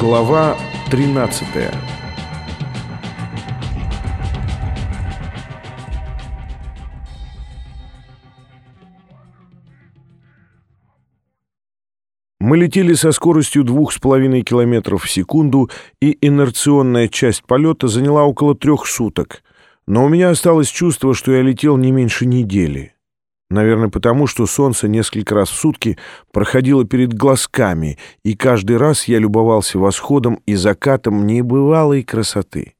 Глава 13 Мы летели со скоростью двух с половиной километров в секунду, и инерционная часть полета заняла около трех суток. Но у меня осталось чувство, что я летел не меньше недели. Наверное, потому что солнце несколько раз в сутки проходило перед глазками, и каждый раз я любовался восходом и закатом небывалой красоты.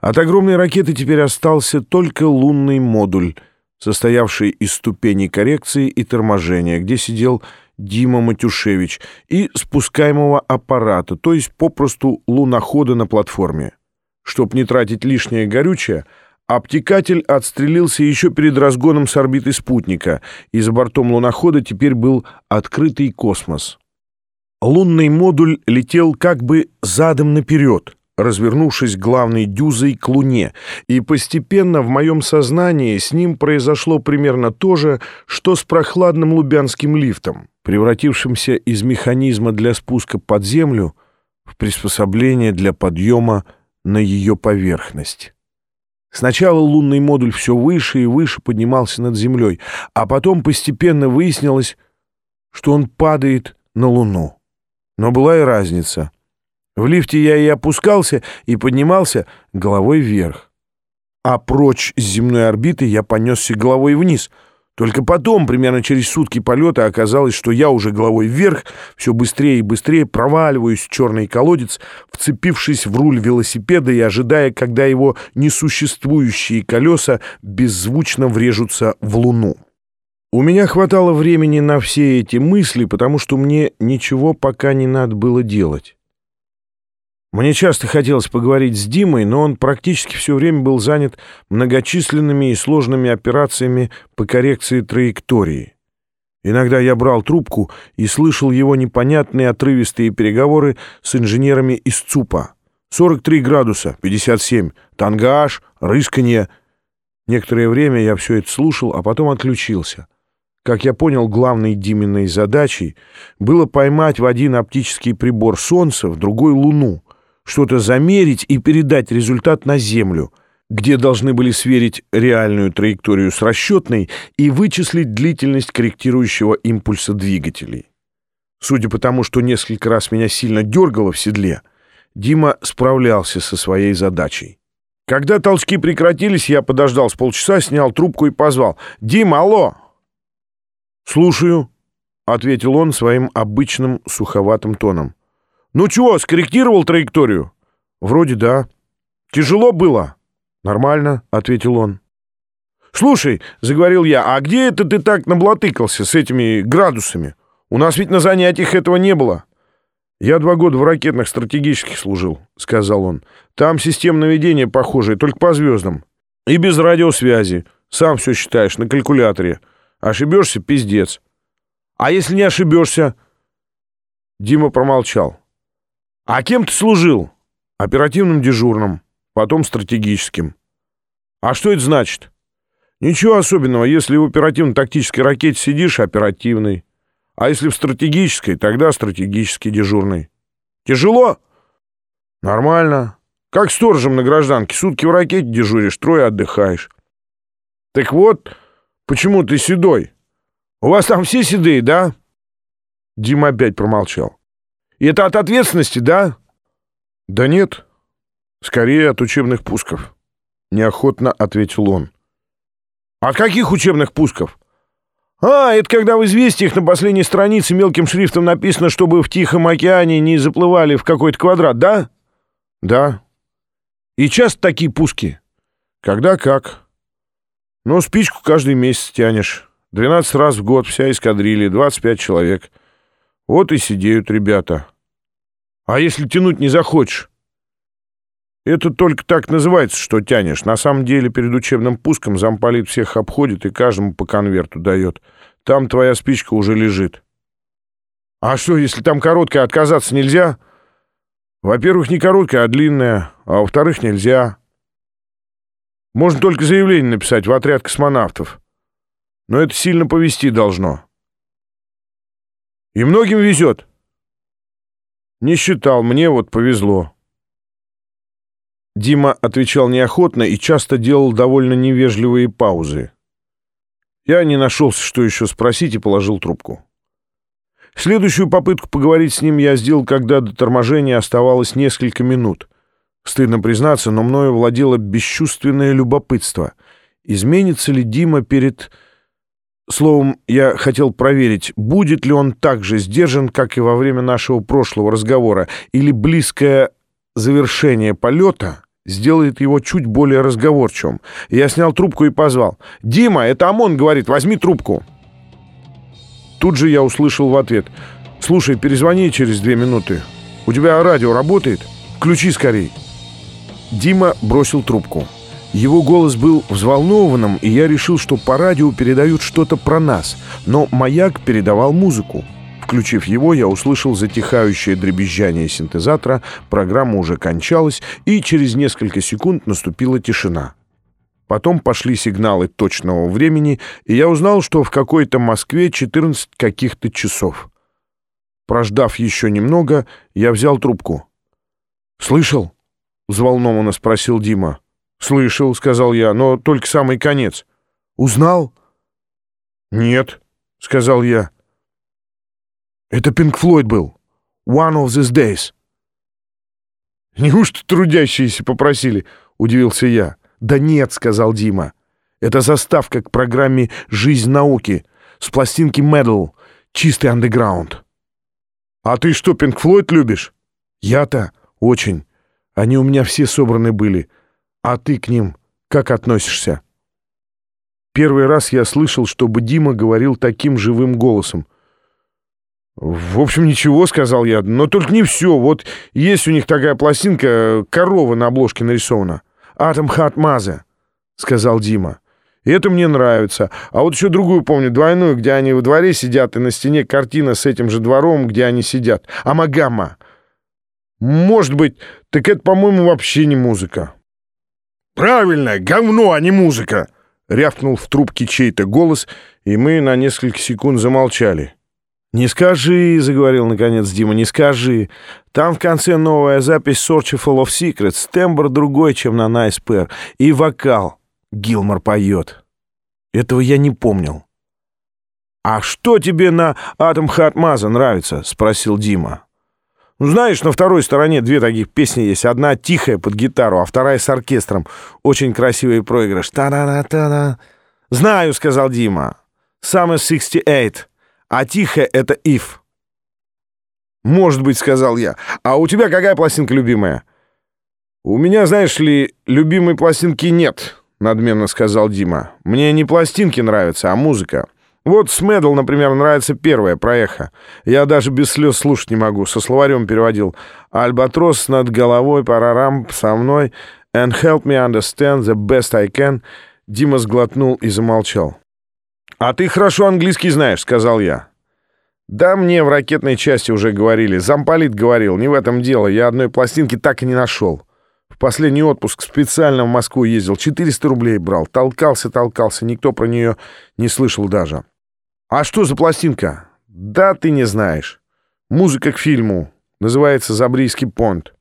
От огромной ракеты теперь остался только лунный модуль, состоявший из ступеней коррекции и торможения, где сидел Дима Матюшевич, и спускаемого аппарата, то есть попросту лунохода на платформе. Чтоб не тратить лишнее горючее — Обтекатель отстрелился еще перед разгоном с орбиты спутника, и за бортом лунохода теперь был открытый космос. Лунный модуль летел как бы задом наперед, развернувшись главной дюзой к Луне, и постепенно в моем сознании с ним произошло примерно то же, что с прохладным лубянским лифтом, превратившимся из механизма для спуска под землю в приспособление для подъема на ее поверхность. Сначала лунный модуль все выше и выше поднимался над Землей, а потом постепенно выяснилось, что он падает на Луну. Но была и разница. В лифте я и опускался, и поднимался головой вверх. А прочь с земной орбиты я понесся головой вниз — только потом, примерно через сутки полета, оказалось, что я уже головой вверх, все быстрее и быстрее проваливаюсь в черный колодец, вцепившись в руль велосипеда и ожидая, когда его несуществующие колеса беззвучно врежутся в луну. У меня хватало времени на все эти мысли, потому что мне ничего пока не надо было делать. Мне часто хотелось поговорить с Димой, но он практически все время был занят многочисленными и сложными операциями по коррекции траектории. Иногда я брал трубку и слышал его непонятные отрывистые переговоры с инженерами из ЦУПа. 43 градуса, 57, тангаж, рысканье. Некоторое время я все это слушал, а потом отключился. Как я понял, главной Диминой задачей было поймать в один оптический прибор Солнце, в другой — Луну — что-то замерить и передать результат на Землю, где должны были сверить реальную траекторию с расчетной и вычислить длительность корректирующего импульса двигателей. Судя по тому, что несколько раз меня сильно дергало в седле, Дима справлялся со своей задачей. Когда толчки прекратились, я подождал с полчаса, снял трубку и позвал. «Дима, алло!» «Слушаю», — ответил он своим обычным суховатым тоном. «Ну чего, скорректировал траекторию?» «Вроде да». «Тяжело было?» «Нормально», — ответил он. «Слушай», — заговорил я, — «а где это ты так наблатыкался с этими градусами? У нас ведь на занятиях этого не было». «Я два года в ракетных стратегических служил», — сказал он. «Там система наведения похожая, только по звездам. И без радиосвязи. Сам все считаешь, на калькуляторе. Ошибешься — пиздец». «А если не ошибешься?» Дима промолчал. «А кем ты служил?» «Оперативным дежурным, потом стратегическим». «А что это значит?» «Ничего особенного. Если в оперативно-тактической ракете сидишь, оперативный. А если в стратегической, тогда стратегический дежурный». «Тяжело?» «Нормально. Как сторожем на гражданке. Сутки в ракете дежуришь, трое отдыхаешь». «Так вот, почему ты седой? У вас там все седые, да?» Дима опять промолчал. И это от ответственности, да? Да нет. Скорее от учебных пусков. Неохотно ответил он. От каких учебных пусков? А, это когда в известиях на последней странице мелким шрифтом написано, чтобы в Тихом океане не заплывали в какой-то квадрат, да? Да. И часто такие пуски? Когда как. Ну, спичку каждый месяц тянешь. 12 раз в год вся эскадрилья, 25 человек. Вот и сидеют ребята. А если тянуть не захочешь? Это только так называется, что тянешь. На самом деле перед учебным пуском замполит всех обходит и каждому по конверту дает. Там твоя спичка уже лежит. А что, если там короткая, отказаться нельзя? Во-первых, не короткая, а длинная. А во-вторых, нельзя. Можно только заявление написать в отряд космонавтов. Но это сильно повести должно. И многим везет. «Не считал, мне вот повезло». Дима отвечал неохотно и часто делал довольно невежливые паузы. Я не нашелся, что еще спросить, и положил трубку. Следующую попытку поговорить с ним я сделал, когда до торможения оставалось несколько минут. Стыдно признаться, но мною владело бесчувственное любопытство. Изменится ли Дима перед... Словом, я хотел проверить, будет ли он так же сдержан, как и во время нашего прошлого разговора, или близкое завершение полета сделает его чуть более разговорчивым. Я снял трубку и позвал. «Дима, это ОМОН, — говорит, — возьми трубку». Тут же я услышал в ответ. «Слушай, перезвони через две минуты. У тебя радио работает? Включи скорей». Дима бросил трубку. Его голос был взволнованным, и я решил, что по радио передают что-то про нас, но маяк передавал музыку. Включив его, я услышал затихающее дребезжание синтезатора, программа уже кончалась, и через несколько секунд наступила тишина. Потом пошли сигналы точного времени, и я узнал, что в какой-то Москве 14 каких-то часов. Прождав еще немного, я взял трубку. «Слышал?» — взволнованно спросил Дима. «Слышал», — сказал я, — «но только самый конец». «Узнал?» «Нет», — сказал я. «Это Пинк Флойд был. One of these days». «Неужто трудящиеся попросили?» — удивился я. «Да нет», — сказал Дима. «Это заставка к программе «Жизнь науки» с пластинки «Meddle», чистый андеграунд». «А ты что, Pink Floyd любишь?» «Я-то очень. Они у меня все собраны были. А ты к ним как относишься?» Первый раз я слышал, чтобы Дима говорил таким живым голосом. «В общем, ничего», — сказал я, — «но только не все. Вот есть у них такая пластинка, корова на обложке нарисована». «Atom Heart Mother», — сказал Дима. И это мне нравится. А вот еще другую помню, двойную, где они во дворе сидят, и на стене картина с этим же двором, где они сидят. Амагама. Может быть, так это, по-моему, вообще не музыка. «Правильно, говно, а не музыка!» — рявкнул в трубке чей-то голос, и мы на несколько секунд замолчали. «Не скажи», — заговорил наконец Дима, — «не скажи. Там в конце новая запись Searchful of Secrets, тембр другой, чем на Nice Pair, и вокал. Гилмор поет. Этого я не помнил». «А что тебе на Атом Хатмаза нравится?» — спросил Дима. «Ну, знаешь, на второй стороне две таких песни есть. Одна тихая под гитару, а вторая с оркестром. Очень красивый проигрыш. Та-да-да-та-да». «Знаю», — сказал Дима. «Summer 68». А тихо — это if. «Может быть», — сказал я. «А у тебя какая пластинка любимая?» «У меня, знаешь ли, любимой пластинки нет», — надменно сказал Дима. «Мне не пластинки нравятся, а музыка. Вот с Медл, например, нравится первая, про эхо. Я даже без слез слушать не могу, со словарем переводил. «Альбатрос над головой, парарам со мной, and help me understand the best I can». Дима сглотнул и замолчал. «А ты хорошо английский знаешь», — сказал я. «Да мне в ракетной части уже говорили. Замполит говорил. Не в этом дело. Я одной пластинки так и не нашел. В последний отпуск специально в Москву ездил. 400 рублей брал. Толкался, толкался. Никто про нее не слышал даже. А что за пластинка? Да ты не знаешь. Музыка к фильму. Называется «Забрийский понт».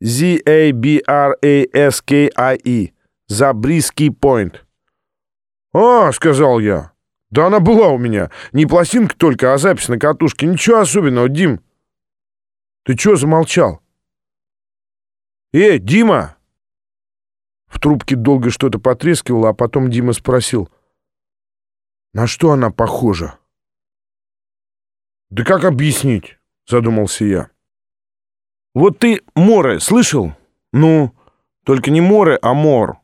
Z-A-B-R-A-S-K-I-E. Забрийский понт. «А, — сказал я, да она была у меня. Не пластинка только, а запись на катушке. Ничего особенного, Дим. Ты чё замолчал? Эй, Дима! В трубке долго что-то потрескивало, а потом Дима спросил. На что она похожа? Да как объяснить? Задумался я. Вот ты море слышал? Ну, только не море, а мор.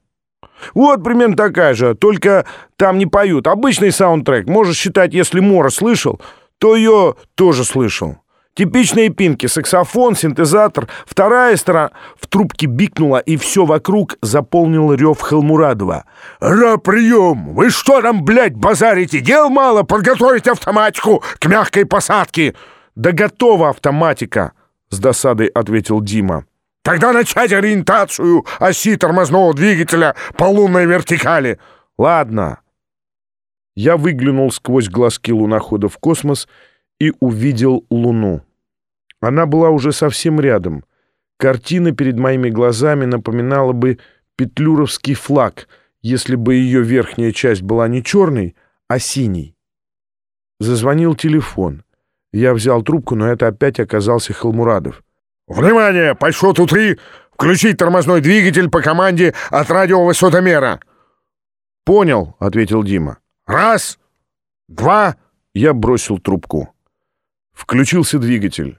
Вот примерно такая же, только там не поют. Обычный саундтрек. Можешь считать, если Мора слышал, то ее тоже слышал. Типичные пинки, саксофон, синтезатор. Вторая сторона в трубке бикнула, и все вокруг заполнил рев Халмурадова. «Ра, прием! Вы что там, блядь, базарите? Дел мало подготовить автоматику к мягкой посадке!» «Да готова автоматика!» — с досадой ответил Дима. Тогда начать ориентацию оси тормозного двигателя по лунной вертикали. Ладно. Я выглянул сквозь глазки лунохода в космос и увидел Луну. Она была уже совсем рядом. Картина перед моими глазами напоминала бы петлюровский флаг, если бы ее верхняя часть была не черной, а синей. Зазвонил телефон. Я взял трубку, но это опять оказался Халмурадов. «Внимание! По счету три включить тормозной двигатель по команде от радиовысотомера!» «Понял», — ответил Дима. «Раз, два...» Я бросил трубку. Включился двигатель.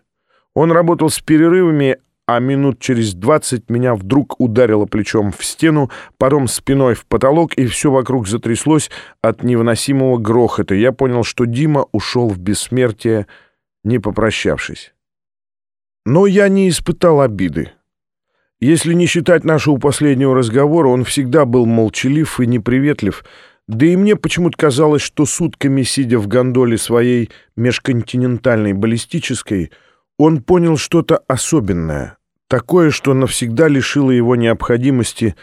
Он работал с перерывами, а минут через двадцать меня вдруг ударило плечом в стену, потом спиной в потолок, и все вокруг затряслось от невыносимого грохота. Я понял, что Дима ушел в бессмертие, не попрощавшись. Но я не испытал обиды. Если не считать нашего последнего разговора, он всегда был молчалив и неприветлив, да и мне почему-то казалось, что сутками, сидя в гондоле своей межконтинентальной баллистической, он понял что-то особенное, такое, что навсегда лишило его необходимости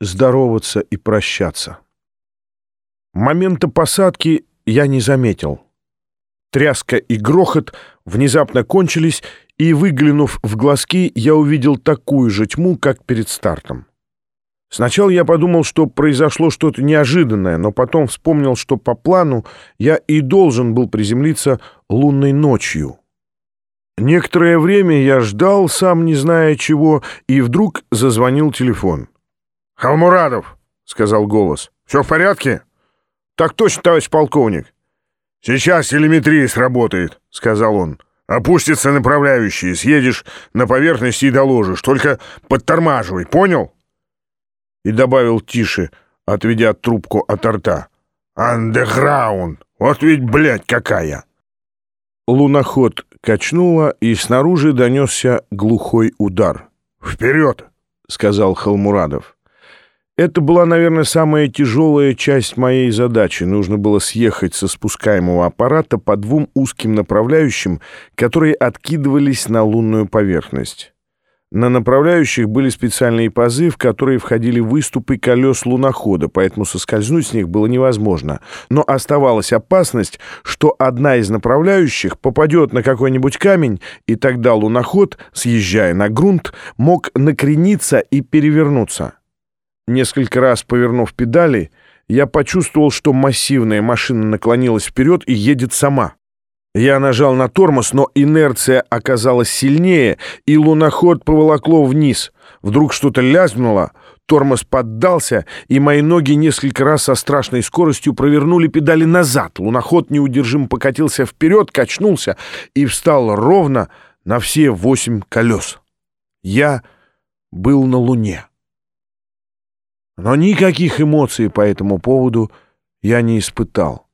здороваться и прощаться. Момента посадки я не заметил. Тряска и грохот внезапно кончились, и, выглянув в глазки, я увидел такую же тьму, как перед стартом. Сначала я подумал, что произошло что-то неожиданное, но потом вспомнил, что по плану я и должен был приземлиться лунной ночью. Некоторое время я ждал, сам не зная чего, и вдруг зазвонил телефон. «Халмурадов», — сказал голос, — «все в порядке?» «Так точно, товарищ полковник». «Сейчас телеметрия сработает», — сказал он. Опустятся направляющие, съедешь на поверхность и доложишь. Только подтормаживай, понял?» И добавил тише, отведя трубку от рта. «Андеграунд! Вот ведь, блядь, какая!» Луноход качнуло, и снаружи донесся глухой удар. «Вперед!» — сказал Халмурадов. Это была, наверное, самая тяжелая часть моей задачи. Нужно было съехать со спускаемого аппарата по двум узким направляющим, которые откидывались на лунную поверхность. На направляющих были специальные пазы, в которые входили выступы колес лунохода, поэтому соскользнуть с них было невозможно. Но оставалась опасность, что одна из направляющих попадет на какой-нибудь камень, и тогда луноход, съезжая на грунт, мог накрениться и перевернуться. Несколько раз повернув педали, я почувствовал, что массивная машина наклонилась вперед и едет сама. Я нажал на тормоз, но инерция оказалась сильнее, и луноход поволокло вниз. Вдруг что-то лязгнуло, тормоз поддался, и мои ноги несколько раз со страшной скоростью провернули педали назад. Луноход неудержимо покатился вперед, качнулся и встал ровно на все восемь колес. Я был на Луне. Но никаких эмоций по этому поводу я не испытал.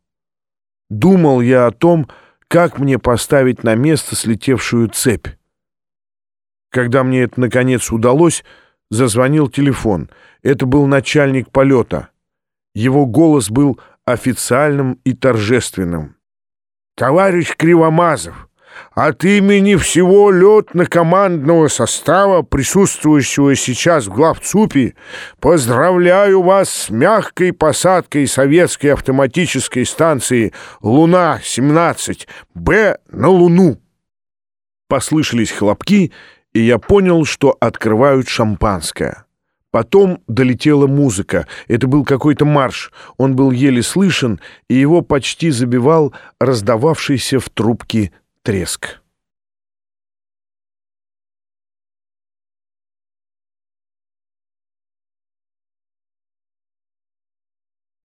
Думал я о том, как мне поставить на место слетевшую цепь. Когда мне это наконец удалось, зазвонил телефон. Это был начальник полета. Его голос был официальным и торжественным. «Товарищ Кривомазов, от имени всего летно-командного состава, присутствующего сейчас в главцупе, поздравляю вас с мягкой посадкой советской автоматической станции «Луна-17» Б на Луну. Послышались хлопки, и я понял, что открывают шампанское. Потом долетела музыка. Это был какой-то марш. Он был еле слышен, и его почти забивал раздававшийся в трубке треск.